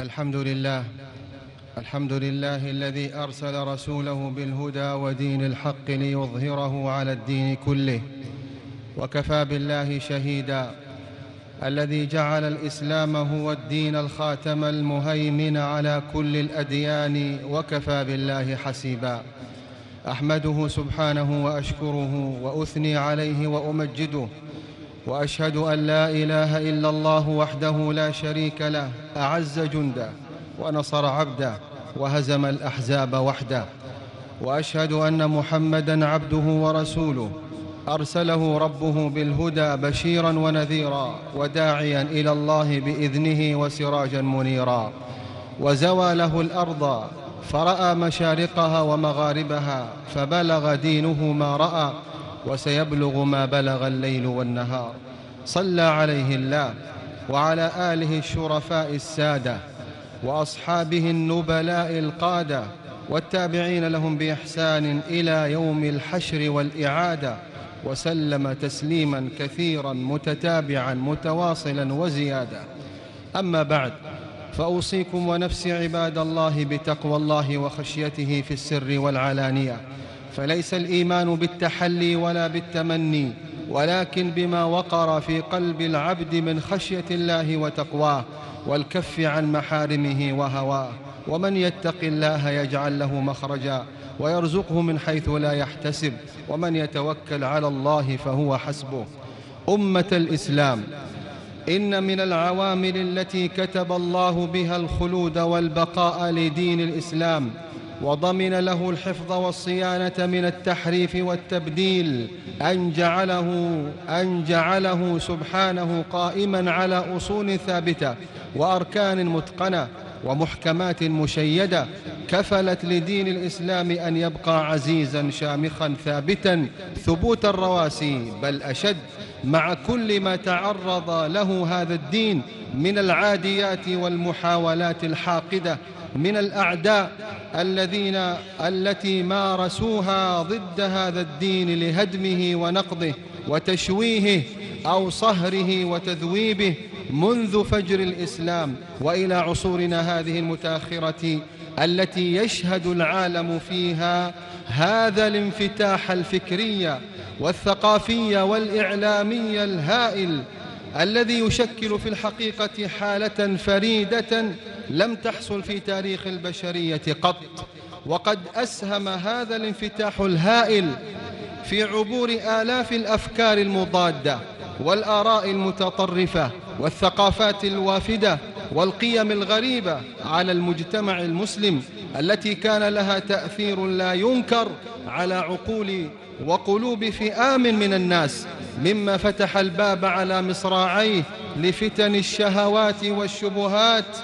الحمد لله. الحمد لله الذي أرسل رسوله بالهدى ودين الحق ليظهره على الدين كله وكفى بالله شهيدا. الذي جعل الإسلام هو الدين الخاتم المهيمن على كل الأديان وكفى بالله حسيبا. أحمده سبحانه وأشكره وأثني عليه وأمجده وأشهد أن لا إله إلا الله وحده لا شريك له أعز جندا ونصر عبده وهزم الأحزاب وحده. وأشهد أن محمدًا عبده ورسوله. أرسله ربه بالهدى بشيرا ونذيرا وداعيا إلى الله بإذنه وسراجا منيرا. وزوى له الأرض فرأى مشارقها ومغاربها فبلغ دينه ما رأى. وسيبلغ ما بلغ الليل والنهار. صلى عليه الله وعلى آله الشرفاء السادة وأصحابه النبلاء القادة والتابعين لهم بإحسان إلى يوم الحشر والإعادة. وسلم تسليما كثيرا متتابعا متواصلا وزيادة. أما بعد فأوصيكم ونفسي عباد الله بتقوى الله وخشيته في السر والعلانية. فليس الإيمان بالتحلي ولا بالتمني ولكن بما وقر في قلب العبد من خشية الله وتقواه والكف عن محارمه وهواه. ومن يتق الله يجعل له مخرجا ويرزقه من حيث لا يحتسب. ومن يتوكل على الله فهو حسبه. أمة الإسلام إن من العوامل التي كتب الله بها الخلود والبقاء لدين الإسلام وضمن له الحفظ والصيانة من التحريف والتبديل أن جعله, أن جعله سبحانه قائما على أصول ثابتة وأركان متقنة ومحكمات مشيدة كفلت لدين الإسلام أن يبقى عزيزا شامخا ثابتا ثبوت الرواسي بل أشد مع كل ما تعرض له هذا الدين من العاديات والمحاولات الحاقدة من الأعداء الذين التي مارسوها ضد هذا الدين لهدمه ونقضه وتشويهه أو صهره وتذويبه منذ فجر الإسلام وإلى عصورنا هذه المتأخرة التي يشهد العالم فيها هذا الانفتاح الفكري والثقافي والإعلامي الهائل الذي يشكل في الحقيقة حالة فريدة لم تحصل في تاريخ البشرية قط. وقد أسهم هذا الانفتاح الهائل في عبور آلاف الأفكار المضادة والآراء المتطرفة والثقافات الوافدة والقيم الغريبة على المجتمع المسلم التي كان لها تأثير لا ينكر على عقول وقلوب فئام من الناس. مما فتح الباب على مصراعيه لفتن الشهوات والشبهات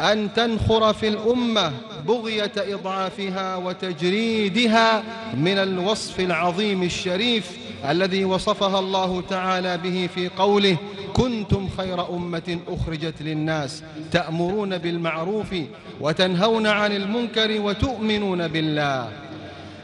أن تنخر في الأمة بغية إضعافها وتجريدها من الوصف العظيم الشريف الذي وصفها الله تعالى به في قوله كنتم خير أمة أخرجت للناس تأمرون بالمعروف وتنهون عن المنكر وتؤمنون بالله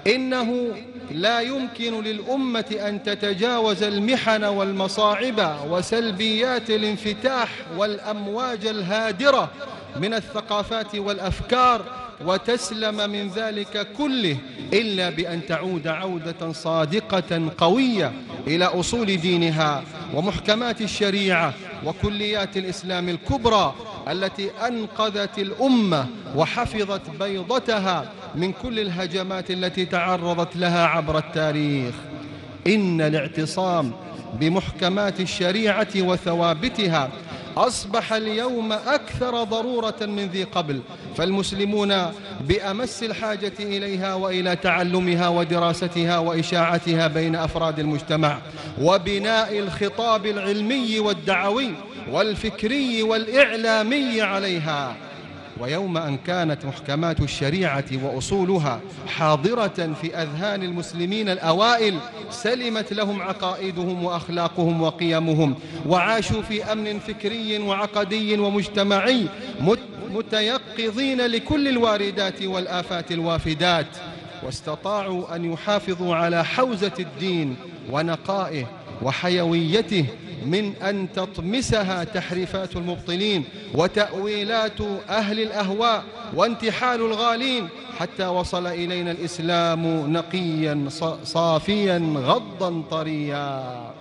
إنه لا يمكن للأمة أن تتجاوز المحن والمصاعب وسلبيات الانفتاح والأمواج الهادرة من الثقافات والأفكار وتسلم من ذلك كله إلا بأن تعود عودة صادقة قوية إلى أصول دينها ومحكمات الشريعة وكليات الإسلام الكبرى التي أنقذت الأمة وحفظت بيضتها من كل الهجمات التي تعرضت لها عبر التاريخ. إن الاعتصام بمحكمات الشريعة وثوابتها أصبح اليوم أكثر ضرورة من ذي قبل فالمسلمون بأمس الحاجة إليها وإلى تعلمها ودراستها وإشاعتها بين أفراد المجتمع وبناء الخطاب العلمي والدعوي والفكري والإعلامي عليها. ويوم أن كانت محكمات الشريعة وأصولها حاضرة في أذهان المسلمين الأوائل سلمت لهم عقائدهم وأخلاقهم وقيمهم وعاشوا في أمن فكري وعقدي ومجتمعي متيقظين لكل الواردات والآفات الوافدات واستطاعوا أن يحافظوا على حوزة الدين ونقائه وحيويته من أن تطمسها تحريفات المبطلين وتأويلات أهل الأهواء وانتحال الغالين حتى وصل إلينا الإسلام نقيا صافيا غضا طريا.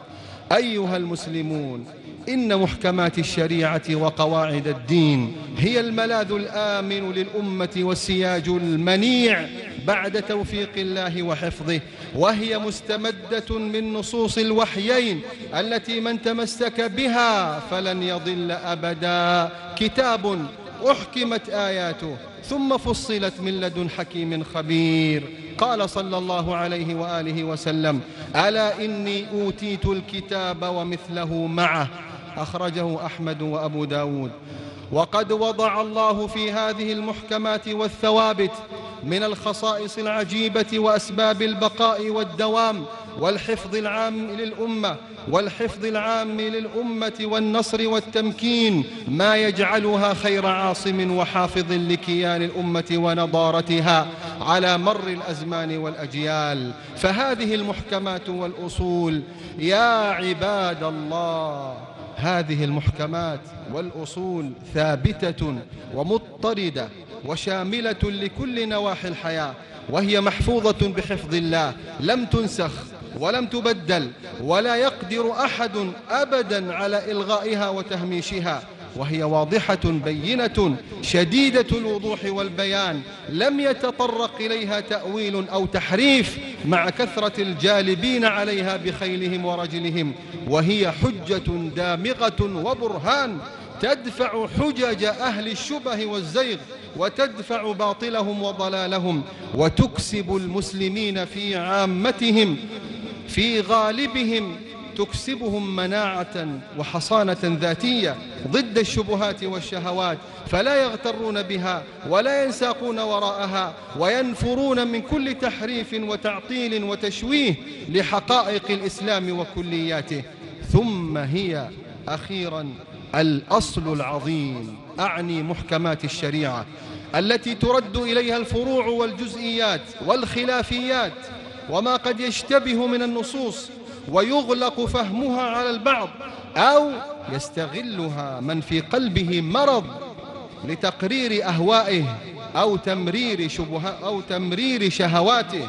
أيها المسلمون إن محكمات الشريعة وقواعد الدين هي الملاذ الآمن للأمة والسياج المنيع بعد توفيق الله وحفظه وهي مستمدة من نصوص الوحيين التي من تمسك بها فلن يضل أبدا. كتاب أحكمت آياته ثم فصلت من لدن حكيم خبير. قال صلى الله عليه وآله وسلم ألا إني أوتيت الكتاب ومثله معه أخرجه أحمد وأبو داود. وقد وضع الله في هذه المحكمات والثوابت من الخصائص العجيبة وأسباب البقاء والدوام والحفظ العام للأمة والحفظ العام للأمة والنصر والتمكين ما يجعلها خير عاصم وحافظ لكيان الأمة ونضارتها على مر الأزمان والأجيال. فهذه المحكمات والأصول يا عباد الله هذه المحكمات والأصول ثابتة ومضطردة وشاملة لكل نواحي الحياة وهي محفوظة بحفظ الله لم تنسخ ولم تبدل ولا يقدر أحد أبدا على إلغائها وتهميشها. وهي واضحة بينة شديدة الوضوح والبيان لم يتطرق إليها تأويل أو تحريف مع كثرة الجالبين عليها بخيلهم ورجلهم وهي حجة دامغة وبرهان تدفع حجج أهل الشبه والزيغ وتدفع باطلهم وضلالهم وتكسب المسلمين في عامتهم في غالبهم تكسبهم مناعة وحصانة ذاتية ضد الشبهات والشهوات فلا يغترون بها ولا ينساقون وراءها وينفرون من كل تحريف وتعطيل وتشويه لحقائق الإسلام وكلياته. ثم هي أخيرا الأصل العظيم أعني محكمات الشريعة التي ترد إليها الفروع والجزئيات والخلافيات وما قد يشتبه من النصوص ويغلق فهمها على البعض أو يستغلها من في قلبه مرض لتقرير أهوائه أو تمرير شبهة أو تمرير شهواته.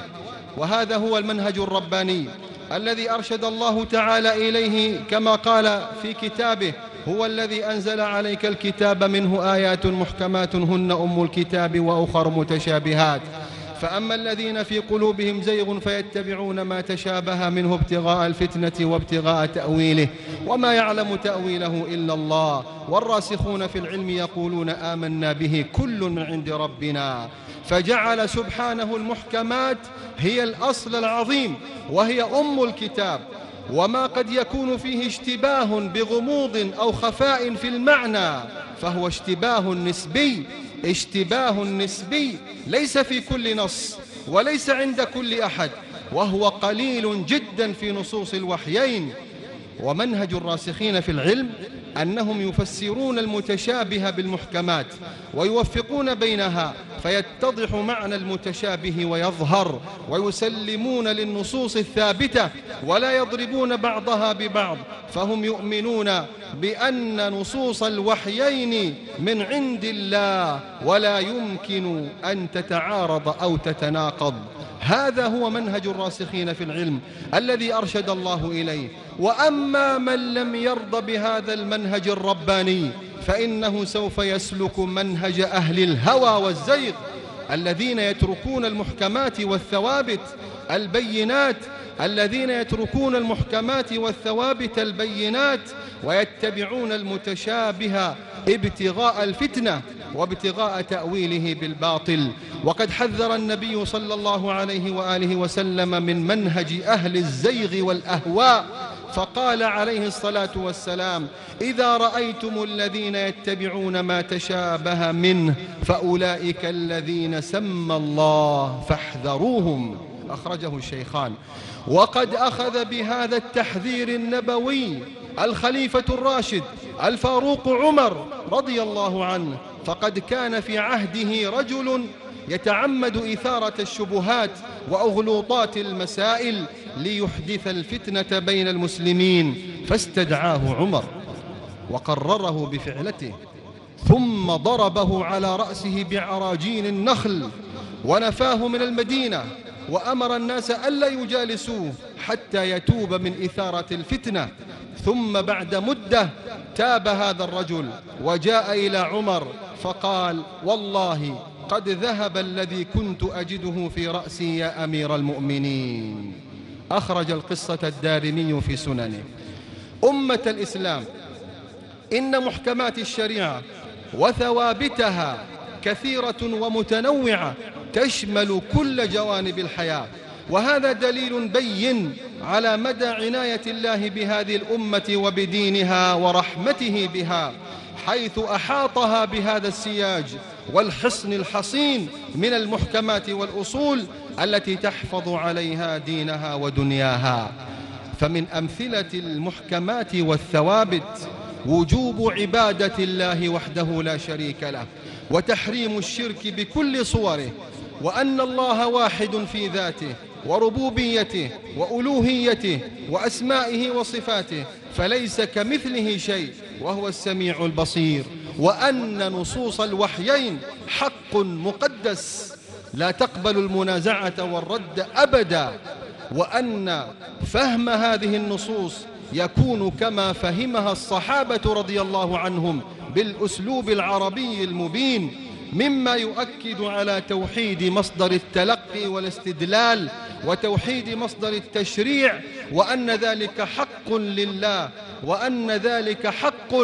وهذا هو المنهج الرباني الذي أرشد الله تعالى إليه كما قال في كتابه هو الذي أنزل عليك الكتاب منه آيات محكمات هن أم الكتاب وأخر متشابهات. فأما الذين في قلوبهم زيغ فيتبعون ما تشابه منه ابتغاء الفتنة وابتغاء تأويله وما يعلم تأويله إلا الله. والراسخون في العلم يقولون آمنا به كل من عند ربنا. فجعل سبحانه المحكمات هي الأصل العظيم وهي أم الكتاب. وما قد يكون فيه اشتباه بغموض أو خفاء في المعنى فهو اشتباه نسبي. اشتباه نسبي ليس في كل نص وليس عند كل أحد وهو قليل جدا في نصوص الوحيين. ومنهج الراسخين في العلم أنهم يفسرون المتشابه بالمحكمات ويوفقون بينها فيتضح معنى المتشابه ويظهر ويسلمون للنصوص الثابتة ولا يضربون بعضها ببعض فهم يؤمنون بأن نصوص الوحيين من عند الله ولا يمكن أن تتعارض أو تتناقض. هذا هو منهج الراسخين في العلم الذي أرشد الله إليه. وأما من لم يرض بهذا المنهج الرباني فإنه سوف يسلك منهج أهل الهوى والزيغ الذين يتركون المحكمات والثوابت البينات الذين يتركون المحكمات والثوابت البينات ويتبعون المتشابه ابتغاء الفتنة وابتغاء تأويله بالباطل. وقد حذر النبي صلى الله عليه وآله وسلم من منهج أهل الزيغ والأهواء فقال عليه الصلاة والسلام إذا رأيتم الذين يتبعون ما تشابه منه فأولئك الذين سمى الله فاحذروهم. أخرجه الشيخان. وقد أخذ بهذا التحذير النبوي الخليفة الراشد الفاروق عمر رضي الله عنه فقد كان في عهده رجل يتعمد إثارة الشبهات وأغلوطات المسائل ليحدث الفتنة بين المسلمين فاستدعاه عمر وقرره بفعلته ثم ضربه على رأسه بعراجين النخل ونفاه من المدينة وأمر الناس ألا يجالسوه حتى يتوب من إثارة الفتنة ثم بعد مدة تاب هذا الرجل وجاء إلى عمر فقال والله قد ذهب الذي كنت أجده في رأسي يا أمير المؤمنين. أخرج القصة الدارمي في سننه. أمة الإسلام إن محكمات الشريعة وثوابتها كثيرة ومتنوعة تشمل كل جوانب الحياة. وهذا دليل بين على مدى عناية الله بهذه الأمة وبدينها ورحمته بها حيث أحاطها بهذا السياج والحصن الحصين من المحكمات والأصول التي تحفظ عليها دينها ودنياها. فمن أمثلة المحكمات والثوابت وجوب عبادة الله وحده لا شريك له وتحريم الشرك بكل صوره وأن الله واحد في ذاته وربوبيته وألوهيته وأسمائه وصفاته فليس كمثله شيء وهو السميع البصير. وأن نصوص الوحيين حق مقدس لا تقبل المنازعة والرد أبدا. وأن فهم هذه النصوص يكون كما فهمها الصحابة رضي الله عنهم بالأسلوب العربي المبين. مما يؤكد على توحيد مصدر التلقي والاستدلال وتوحيد مصدر التشريع وأن ذلك حق لله وأن ذلك حق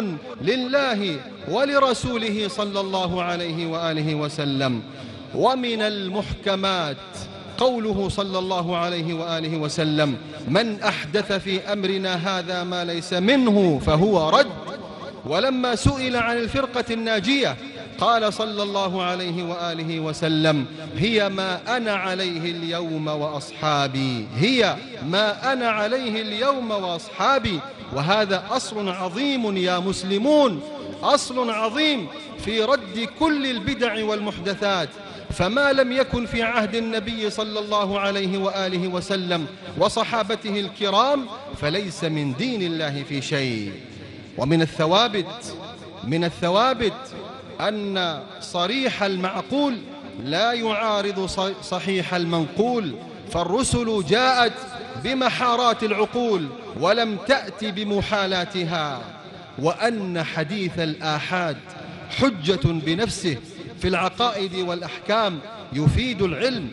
لله ولرسوله صلى الله عليه وآله وسلم. ومن المحكمات قوله صلى الله عليه وآله وسلم من أحدث في أمرنا هذا ما ليس منه فهو رد. ولما سئل عن الفرقة الناجية قال صلى الله عليه وآله وسلم هي ما أنا عليه اليوم وأصحابي هي ما أنا عليه اليوم وأصحابي وهذا أصل عظيم يا مسلمون أصل عظيم في رد كل البدع والمحدثات فما لم يكن في عهد النبي صلى الله عليه وآله وسلم وصحابته الكرام فليس من دين الله في شيء. ومن الثوابت من الثوابت أن صريح المعقول لا يعارض صحيح المنقول فالرسل جاءت بمحارات العقول ولم تأت بمحالاتها وأن حديث الآحاد حجة بنفسه في العقائد والأحكام يفيد العلم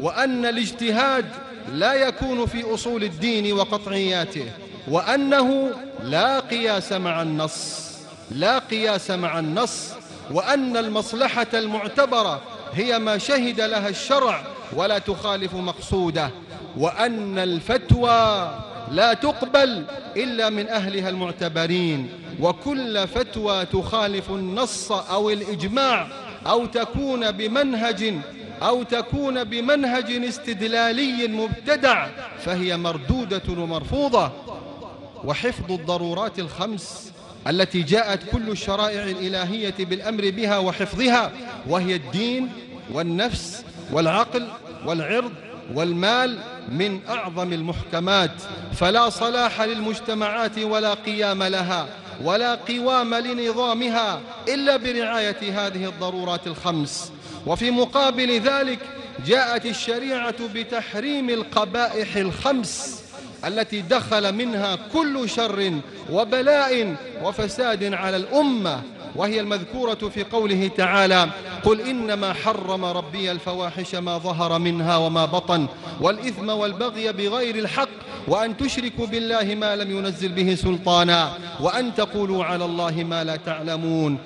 وأن الاجتهاد لا يكون في أصول الدين وقطعياته وأنه لا قياس مع النص لا قياس مع النص وأن المصلحة المعتبرة هي ما شهد لها الشرع ولا تخالف مقصوده وأن الفتوى لا تقبل إلا من أهلها المعتبرين وكل فتوى تخالف النص أو الإجماع أو تكون بمنهج أو تكون بمنهج استدلالي مبتدع فهي مردودة ومرفوضة. وحفظ الضرورات الخمس التي جاءت كل الشرائع الإلهية بالأمر بها وحفظها وهي الدين والنفس والعقل والعرض والمال من أعظم المحكمات. فلا صلاح للمجتمعات ولا قيام لها ولا قوام لنظامها إلا برعاية هذه الضرورات الخمس. وفي مقابل ذلك جاءت الشريعة بتحريم القبائح الخمس. التي دخل منها كل شر وبلاء وفساد على الأمة وهي المذكورة في قوله تعالى قل إنما حرم ربي الفواحش ما ظهر منها وما بطن والإثم والبغي بغير الحق وأن تشركوا بالله ما لم ينزل به سلطانا وأن تقولوا على الله ما لا تعلمون.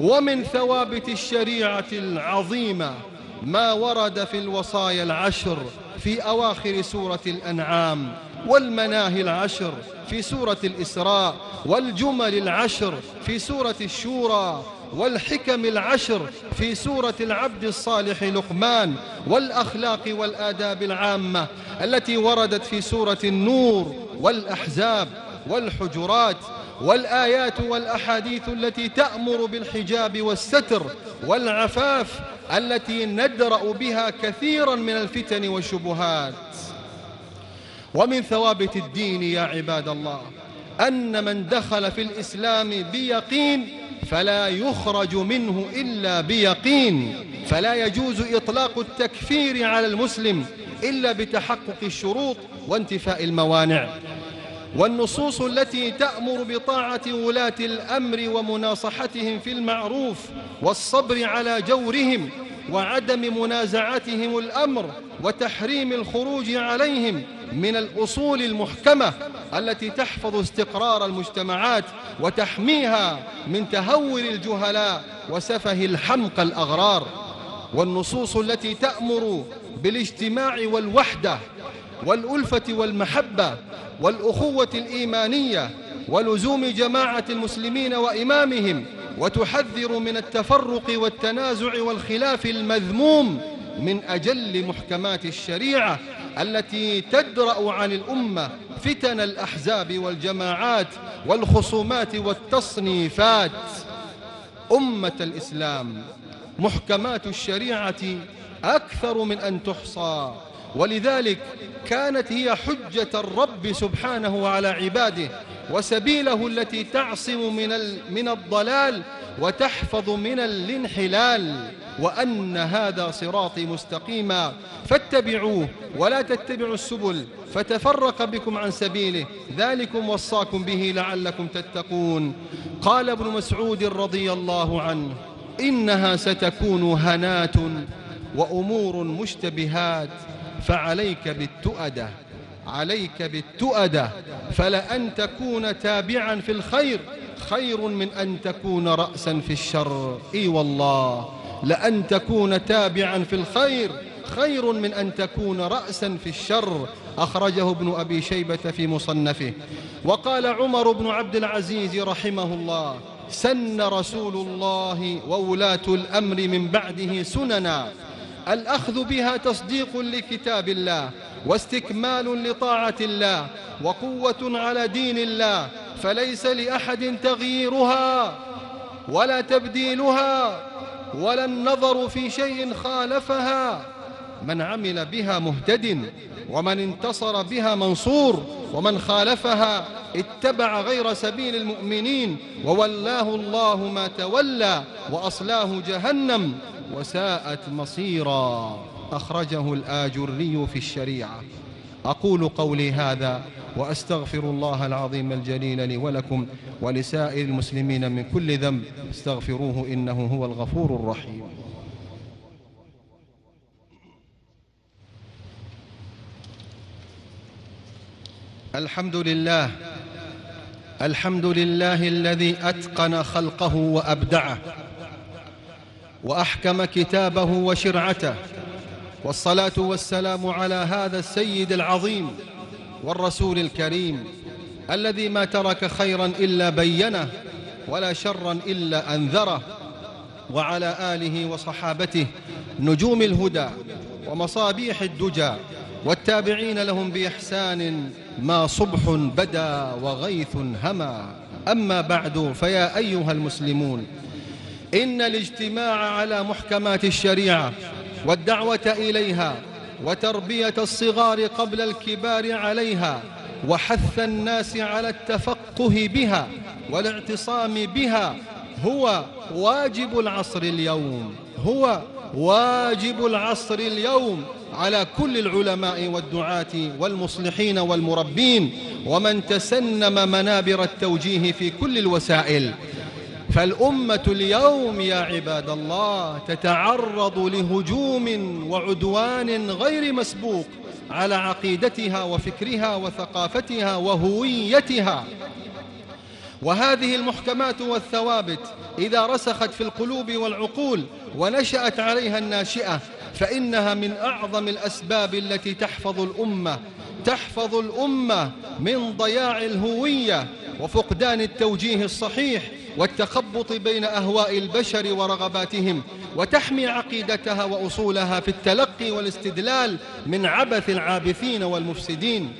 ومن ثوابت الشريعة العظيمة ما ورد في الوصايا العشر في أواخر سورة الأنعام والمناهي العشر في سورة الإسراء والجمل العشر في سورة الشورى والحكم العشر في سورة العبد الصالح لقمان والأخلاق والآداب العامة التي وردت في سورة النور والأحزاب والحجرات والآيات والأحاديث التي تأمر بالحجاب والستر والعفاف التي ندرأ بها كثيرا من الفتن والشبهات. ومن ثوابت الدين يا عباد الله أن من دخل في الإسلام بيقين فلا يخرج منه إلا بيقين فلا يجوز إطلاق التكفير على المسلم إلا بتحقق الشروط وانتفاء الموانع. والنصوص التي تأمر بطاعة ولاة الأمر ومناصحتهم في المعروف والصبر على جورهم وعدم منازعتهم الأمر وتحريم الخروج عليهم من الأصول المحكمة التي تحفظ استقرار المجتمعات وتحميها من تهور الجهلاء وسفه الحمق الأغرار. والنصوص التي تأمر بالاجتماع والوحدة والألفة والمحبة والأخوة الإيمانية ولزوم جماعة المسلمين وإمامهم وتحذر من التفرق والتنازع والخلاف المذموم من أجل محكمات الشريعة التي تدرأ عن الأمة فتن الأحزاب والجماعات والخصومات والتصنيفات. أمة الإسلام محكمات الشريعة أكثر من أن تحصى. ولذلك كانت هي حجة الرب سبحانه على عباده وسبيله التي تعصم من من الضلال وتحفظ من الانحلال. وأن هذا صراطي مستقيما فاتبعوه ولا تتبعوا السبل فتفرق بكم عن سبيله ذلكم وصاكم به لعلكم تتقون. قال ابن مسعود رضي الله عنه إنها ستكون هنات وأمور مشتبهات فعليك بالتؤدة عليك بالتؤدة فلأن تكون تابعا في الخير خير من أن تكون رأسا في الشر. إي والله. لأن تكون تابعا في الخير خير من أن تكون رأسا في الشر أخرجه ابن أبي شيبة في مصنفه. وقال عمر بن عبد العزيز رحمه الله سن رسول الله وولاة الأمر من بعده سننا. الأخذ بها تصديق لكتاب الله واستكمال لطاعة الله وقوة على دين الله فليس لأحد تغييرها ولا تبديلها. ولا النظر في شيء خالفها. من عمل بها مهتد ومن انتصر بها منصور ومن خالفها اتبع غير سبيل المؤمنين وولاه الله ما تولى وأصلاه جهنم وساءت مصيرا. أخرجه الآجري في الشريعة. أقول قولي هذا وأستغفر الله العظيم الجليل لي ولكم ولسائر المسلمين من كل ذنب. استغفروه إنه هو الغفور الرحيم. الحمد لله الحمد لله الذي أتقن خلقه وأبدعه وأحكم كتابه وشرعته والصلاة والسلام على هذا السيد العظيم والرسول الكريم الذي ما ترك خيرا إلا بينه ولا شرا إلا أنذره وعلى آله وصحابته نجوم الهدى ومصابيح الدجى والتابعين لهم بإحسان ما صبح بدا وغيث هما. أما بعد فيا أيها المسلمون إن الاجتماع على محكمات الشريعة والدعوة إليها وتربية الصغار قبل الكبار عليها وحث الناس على التفقه بها والاعتصام بها هو واجب العصر اليوم هو واجب العصر اليوم على كل العلماء والدعاة والمصلحين والمربين ومن تسنم منابر التوجيه في كل الوسائل. فالأمة اليوم يا عباد الله تتعرض لهجوم وعدوان غير مسبوق على عقيدتها وفكرها وثقافتها وهويتها. وهذه المحكمات والثوابت إذا رسخت في القلوب والعقول ونشأت عليها الناشئة فإنها من أعظم الأسباب التي تحفظ الأمة تحفظ الأمة من ضياع الهوية وفقدان التوجيه الصحيح والتخبط بين أهواء البشر ورغباتهم وتحمي عقيدتها وأصولها في التلقي والاستدلال من عبث العابثين والمفسدين.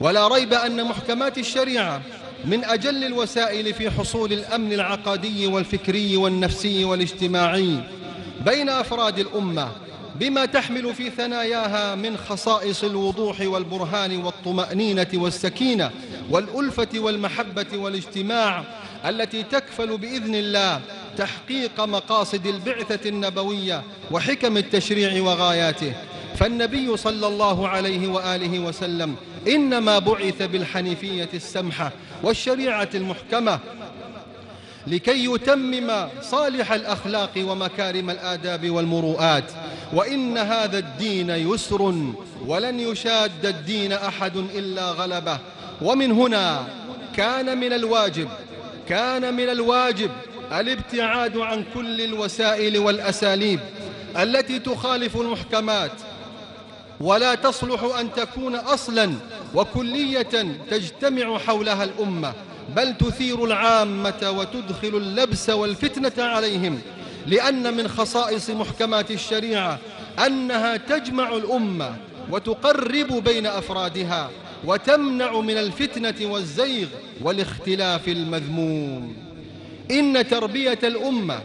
ولا ريب أن محكمات الشريعة من أجل الوسائل في حصول الأمن العقدي والفكري والنفسي والاجتماعي بين أفراد الأمة بما تحمل في ثناياها من خصائص الوضوح والبرهان والطمأنينة والسكينة والألفة والمحبة والاجتماع التي تكفل بإذن الله تحقيق مقاصد البعثة النبوية وحكم التشريع وغاياته. فالنبي صلى الله عليه وآله وسلم إنما بعث بالحنيفية السمحة والشريعة المحكمة لكي يتمم صالح الأخلاق ومكارم الآداب والمروءات. وإن هذا الدين يسر ولن يشاد الدين أحد إلا غلبه. ومن هنا كان من الواجب كان من الواجب الابتعاد عن كل الوسائل والأساليب التي تخالف المحكمات ولا تصلح أن تكون أصلا وكلية تجتمع حولها الأمة بل تثير العامة وتدخل اللبس والفتنة عليهم لأن من خصائص محكمات الشريعة أنها تجمع الأمة وتقرب بين أفرادها. وتمنع من الفتنة والزيغ والاختلاف المذموم. إن تربية الأمة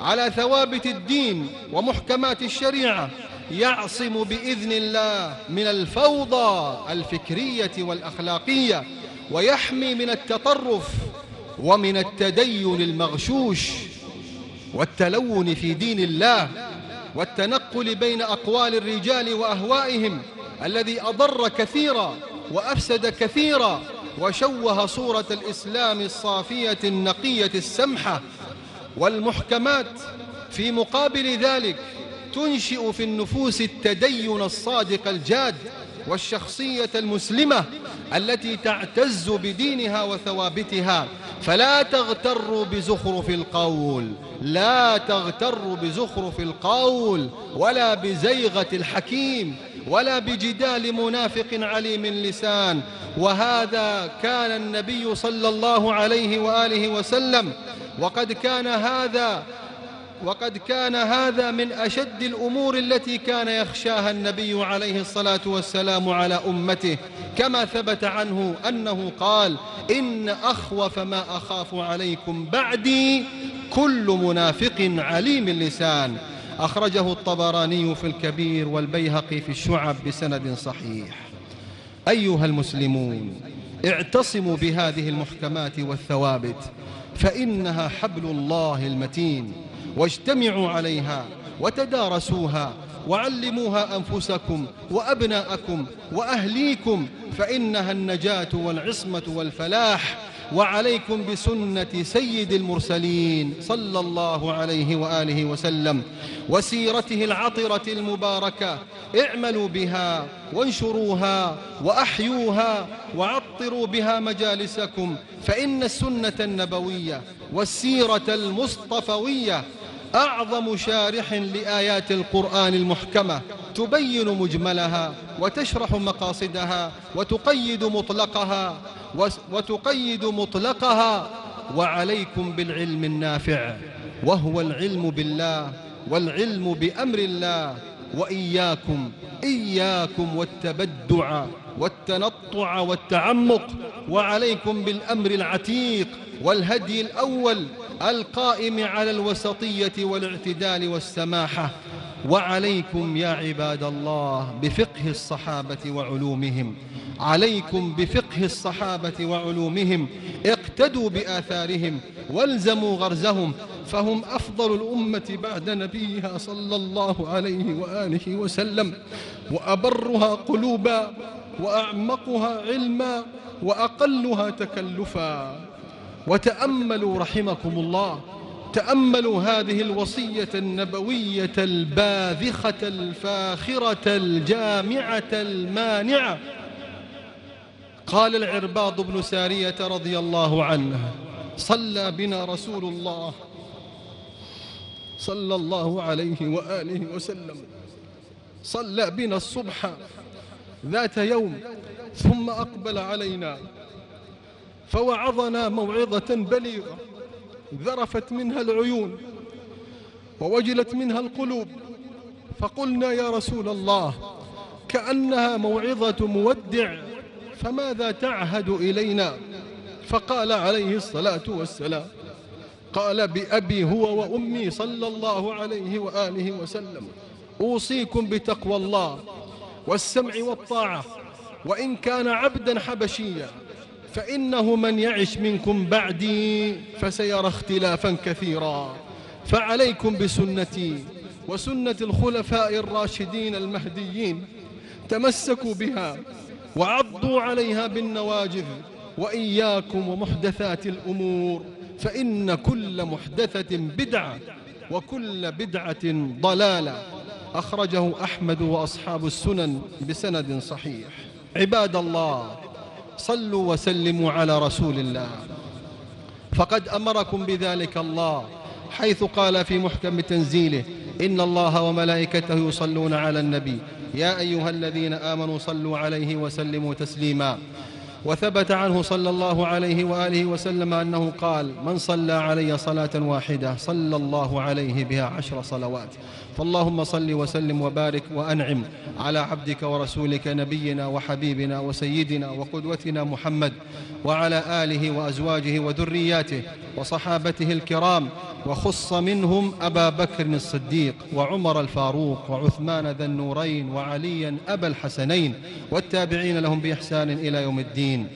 على ثوابت الدين ومحكمات الشريعة يعصم بإذن الله من الفوضى الفكرية والأخلاقية ويحمي من التطرف ومن التدين المغشوش والتلون في دين الله والتنقل بين أقوال الرجال وأهوائهم الذي أضر كثيرا وأفسد كثيرا وشوه صورة الإسلام الصافية النقية السمحة والمحكمات في مقابل ذلك تنشئ في النفوس التدين الصادق الجاد والشخصية المسلمة التي تعتز بدينها وثوابتها. فلا تغتر بزخرف القول لا تغتر بزخرف القول ولا بزيغة الحكيم. ولا بجدال منافق عليم اللسان. وهذا كان النبي صلى الله عليه وآله وسلم. وقد كان هذا وقد كان هذا من أشد الأمور التي كان يخشاها النبي عليه الصلاة والسلام على أمته. كما ثبت عنه أنه قال إن أخوف ما أخاف عليكم بعدي كل منافق عليم اللسان. أخرجه الطبراني في الكبير والبيهقي في الشعب بسند صحيح. أيها المسلمون اعتصموا بهذه المحكمات والثوابت فإنها حبل الله المتين واجتمعوا عليها وتدارسوها وعلموها أنفسكم وأبناءكم وأهليكم فإنها النجاة والعصمة والفلاح وعليكم بسنة سيد المرسلين صلى الله عليه وآله وسلم وسيرته العطرة المباركة اعملوا بها وانشروها وأحيوها وعطروا بها مجالسكم فإن السنة النبوية والسيرة المصطفوية أعظم شارح لآيات القرآن المحكمة تبين مجملها وتشرح مقاصدها وتقيد مطلقها وتقيد مطلقها وعليكم بالعلم النافع وهو العلم بالله والعلم بأمر الله وإياكم إياكم والتبدع والتنطع والتعمق وعليكم بالأمر العتيق والهدي الأول القائم على الوسطية والاعتدال والسماحة. وعليكم يا عباد الله بفقه الصحابة وعلومهم. عليكم بفقه الصحابة وعلومهم اقتدوا بآثارهم والزموا غرزهم فهم أفضل الأمة بعد نبيها صلى الله عليه وآله وسلم وأبرها قلوبا وأعمقها علما وأقلها تكلفا. وتأملوا رحمكم الله تأملوا هذه الوصية النبوية الباذخة الفاخرة الجامعة المانعة. قال العرباض بن سارية رضي الله عنه صلى بنا رسول الله صلى الله عليه وآله وسلم. صلى بنا الصبح ذات يوم ثم أقبل علينا فوعظنا موعظة بليغة ذرفت منها العيون ووجلت منها القلوب فقلنا يا رسول الله كأنها موعظة مودع. فماذا تعهد إلينا؟ فقال عليه الصلاة والسلام قال بأبي هو وأمي صلى الله عليه وآله وسلم أوصيكم بتقوى الله والسمع والطاعة وإن كان عبدا حبشيا فإنه من يعش منكم بعدي فسيرى اختلافا كثيرا. فعليكم بسنتي وسنة الخلفاء الراشدين المهديين تمسكوا بها وعضوا عليها بالنواجذ وإياكم ومحدثات الأمور فإن كل محدثة بدعة وكل بدعة ضلالة أخرجه أحمد وأصحاب السنن بسند صحيح. عباد الله صلوا وسلموا على رسول الله. فقد أمركم بذلك الله حيث قال في محكم تنزيله إن الله وملائكته يصلون على النبي. يا أيها الذين آمنوا صلوا عليه وسلموا تسليما. وثبت عنه صلى الله عليه وآله وسلم أنه قال من صلى علي صلاة واحدة صلى الله عليه بها عشر صلوات. فاللهم صل وسلم وبارك وأنعم على عبدك ورسولك نبينا وحبيبنا وسيدنا وقدوتنا محمد وعلى آله وأزواجه وذرياته وصحابته الكرام وخص منهم أبا بكر الصديق وعمر الفاروق وعثمان ذا النورين وعليا أبا الحسنين والتابعين لهم بإحسان إلى يوم الدين.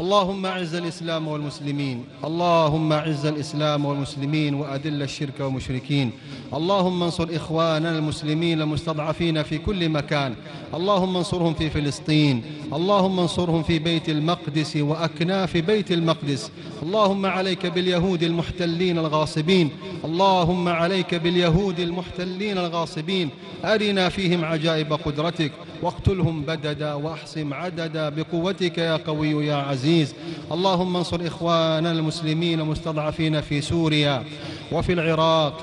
اللهم اعز الإسلام والمسلمين. اللهم اعز الإسلام والمسلمين وأذل الشرك والمشركين. اللهم انصر إخواننا المسلمين المستضعفين في كل مكان. اللهم انصرهم في فلسطين. اللهم انصرهم في بيت المقدس وأكناف بيت المقدس. اللهم عليك باليهود المحتلين الغاصبين. اللهم عليك باليهود المحتلين الغاصبين. أرنا فيهم عجائب قدرتك. واقتلهم بددا وأحصم عددا بقوتك يا قوي يا عزيز. اللهم انصر إخواننا المسلمين المستضعفين في سوريا وفي العراق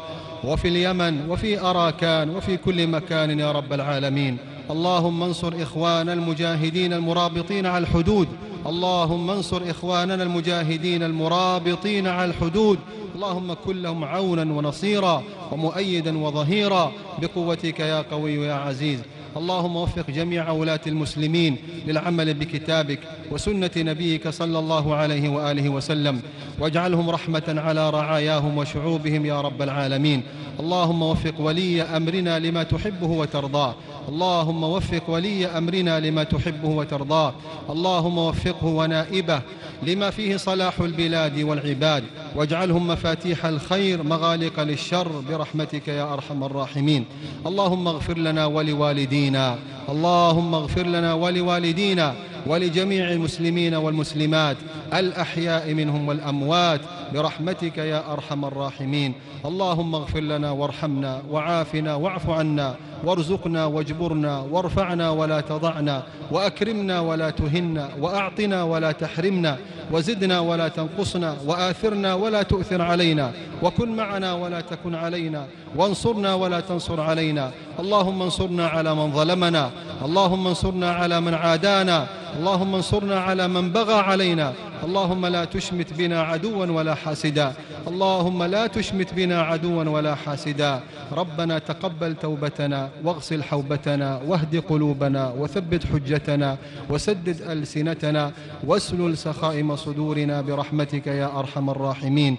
وفي اليمن وفي أراكان وفي كل مكان يا رب العالمين. اللهم انصر إخوان المجاهدين المرابطين على الحدود. اللهم انصر إخواننا المجاهدين المرابطين على الحدود. اللهم كن لهم عونا ونصيرا ومؤيدا وظهيرا. بقوتك يا قوي يا عزيز. اللهم وفق جميع ولاة المسلمين للعمل بكتابك وسنة نبيك صلى الله عليه وآله وسلم. واجعلهم رحمة على رعاياهم وشعوبهم يا رب العالمين. اللهم وفق ولي أمرنا لما تحبه وترضاه. اللهم وفق ولي أمرنا لما تحبه وترضاه. اللهم وفقه ونائبه لما فيه صلاح البلاد والعباد. واجعلهم مفاتيح الخير مغالق للشر برحمتك يا أرحم الراحمين. اللهم اغفر لنا ولوالدينا. اللهم اغفر لنا ولوالدينا. ولجميع المسلمين والمسلمات الأحياء منهم والأموات برحمتك يا أرحم الراحمين. اللهم اغفر لنا وارحمنا وعافنا واعف عنا وارزقنا واجبرنا وارفعنا ولا تضعنا وأكرمنا ولا تهنا وأعطنا ولا تحرمنا وزدنا ولا تنقصنا وآثرنا ولا تؤثر علينا وكن معنا ولا تكن علينا وانصرنا ولا تنصر علينا. اللهم انصرنا على من ظلمنا. اللهم انصرنا على من عادانا. اللهم انصرنا على من بغى علينا. اللهم لا تشمت بنا عدوا ولا حاسدا. اللهم لا تشمت بنا عدوا ولا حاسدا. ربنا تقبل توبتنا واغسل حوبتنا واهد قلوبنا وثبت حجتنا وسدد ألسنتنا واسلل سخائم صدورنا برحمتك يا أرحم الراحمين.